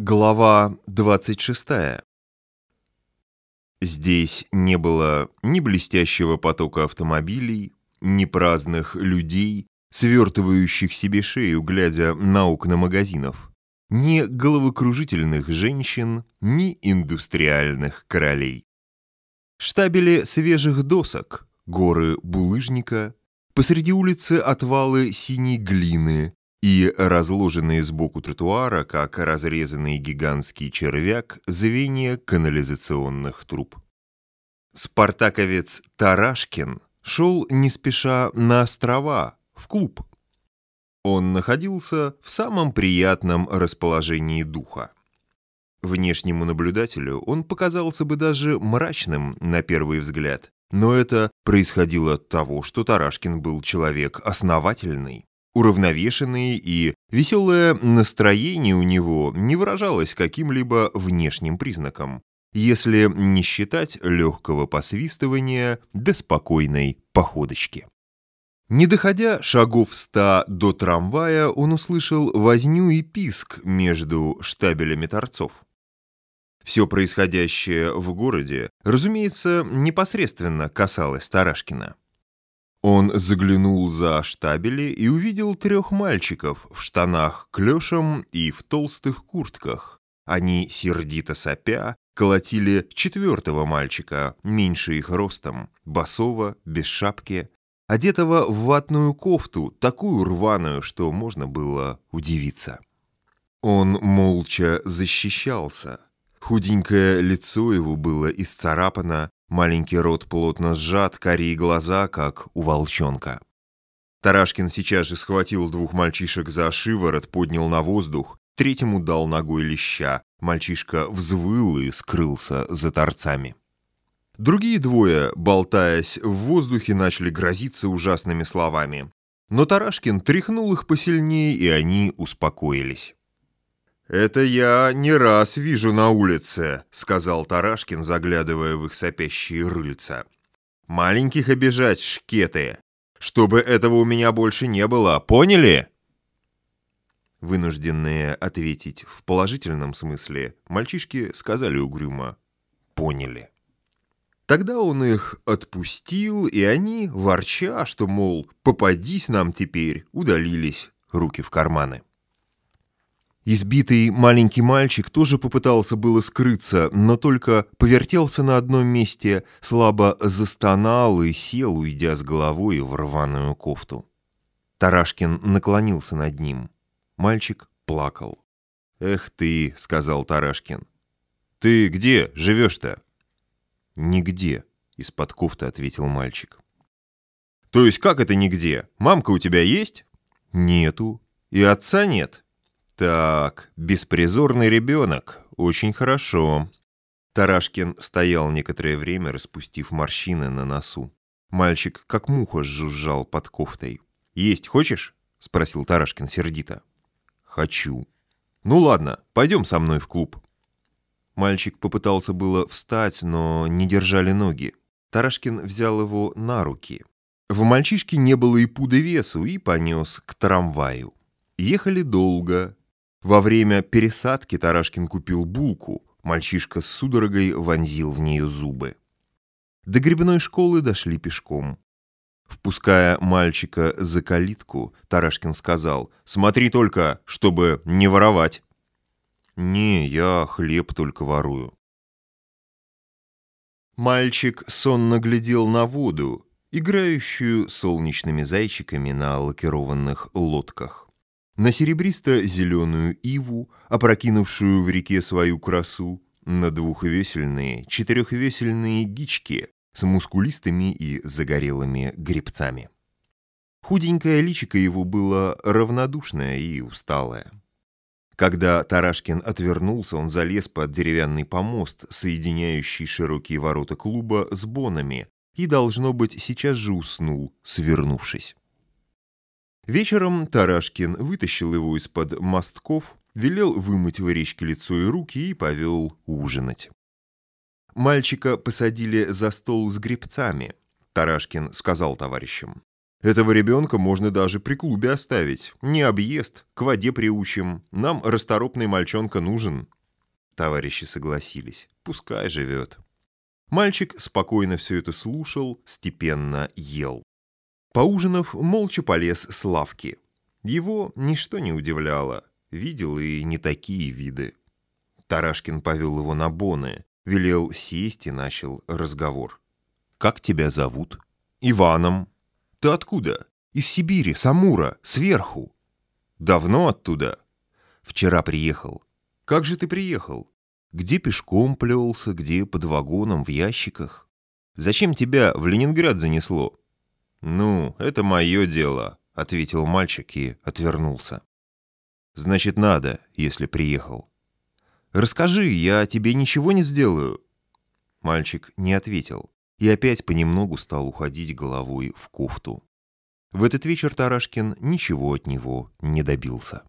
Глава 26 Здесь не было ни блестящего потока автомобилей, ни праздных людей, свертывающих себе шею, глядя на окна магазинов, ни головокружительных женщин, ни индустриальных королей. Штабели свежих досок, горы булыжника, посреди улицы отвалы синей глины, и разложенные сбоку тротуара, как разрезанный гигантский червяк, звенья канализационных труб. Спартаковец Тарашкин шел не спеша на острова, в клуб. Он находился в самом приятном расположении духа. Внешнему наблюдателю он показался бы даже мрачным на первый взгляд, но это происходило от того, что Тарашкин был человек основательный, уравновешенный и веселое настроение у него не выражалось каким-либо внешним признаком, если не считать легкого посвистывания до спокойной походочки. Не доходя шагов ста до трамвая, он услышал возню и писк между штабелями торцов. Все происходящее в городе, разумеется, непосредственно касалось Тарашкина. Он заглянул за штабели и увидел трех мальчиков в штанах клешем и в толстых куртках. Они, сердито сопя, колотили четвертого мальчика, меньше их ростом, босого, без шапки, одетого в ватную кофту, такую рваную, что можно было удивиться. Он молча защищался. Худенькое лицо его было исцарапано, Маленький рот плотно сжат, карие глаза, как у волчонка. Тарашкин сейчас же схватил двух мальчишек за шиворот, поднял на воздух, третьему дал ногой леща. Мальчишка взвыл и скрылся за торцами. Другие двое, болтаясь в воздухе, начали грозиться ужасными словами. Но Тарашкин тряхнул их посильнее, и они успокоились. «Это я не раз вижу на улице», — сказал Тарашкин, заглядывая в их сопящие рыльца. «Маленьких обижать, шкеты! Чтобы этого у меня больше не было, поняли?» Вынужденные ответить в положительном смысле, мальчишки сказали угрюмо «поняли». Тогда он их отпустил, и они, ворча, что, мол, попадись нам теперь, удалились, руки в карманы. Избитый маленький мальчик тоже попытался было скрыться, но только повертелся на одном месте, слабо застонал и сел, уйдя с головой в рваную кофту. Тарашкин наклонился над ним. Мальчик плакал. «Эх ты», — сказал Тарашкин. «Ты где живешь-то?» «Нигде», — из-под кофты ответил мальчик. «То есть как это нигде? Мамка у тебя есть?» «Нету. И отца нет?» Так, беспризорный ребенок. Очень хорошо. Тарашкин стоял некоторое время, распустив морщины на носу. Мальчик как муха жужжал под кофтой. «Есть хочешь?» — спросил Тарашкин сердито. «Хочу». «Ну ладно, пойдем со мной в клуб». Мальчик попытался было встать, но не держали ноги. Тарашкин взял его на руки. В мальчишке не было и пуды весу и понес к трамваю. Ехали долго, во время пересадки Тарашкин купил булку, мальчишка с судорогой вонзил в нее зубы. До грибной школы дошли пешком. Впуская мальчика за калитку, Тарашкин сказал, «Смотри только, чтобы не воровать». «Не, я хлеб только ворую». Мальчик сонно глядел на воду, играющую солнечными зайчиками на лакированных лодках на серебристо-зеленую иву, опрокинувшую в реке свою красу, на двухвесельные, четырехвесельные гички с мускулистыми и загорелыми гребцами. Худенькое личико его было равнодушное и усталое. Когда Тарашкин отвернулся, он залез под деревянный помост, соединяющий широкие ворота клуба с бонами, и, должно быть, сейчас же уснул, свернувшись. Вечером Тарашкин вытащил его из-под мостков, велел вымыть в речке лицо и руки и повел ужинать. Мальчика посадили за стол с гребцами. Тарашкин сказал товарищам. Этого ребенка можно даже при клубе оставить. Не объезд, к воде приучим. Нам расторопный мальчонка нужен». Товарищи согласились. Пускай живет. Мальчик спокойно все это слушал, степенно ел. Поужинав, молча полез с лавки. Его ничто не удивляло. Видел и не такие виды. Тарашкин повел его на боны, велел сесть и начал разговор. «Как тебя зовут?» «Иваном». «Ты откуда?» «Из Сибири, Самура, сверху». «Давно оттуда?» «Вчера приехал». «Как же ты приехал?» «Где пешком плелся, где под вагоном, в ящиках». «Зачем тебя в Ленинград занесло?» «Ну, это мое дело», — ответил мальчик и отвернулся. «Значит, надо, если приехал». «Расскажи, я тебе ничего не сделаю». Мальчик не ответил и опять понемногу стал уходить головой в кофту. В этот вечер Тарашкин ничего от него не добился.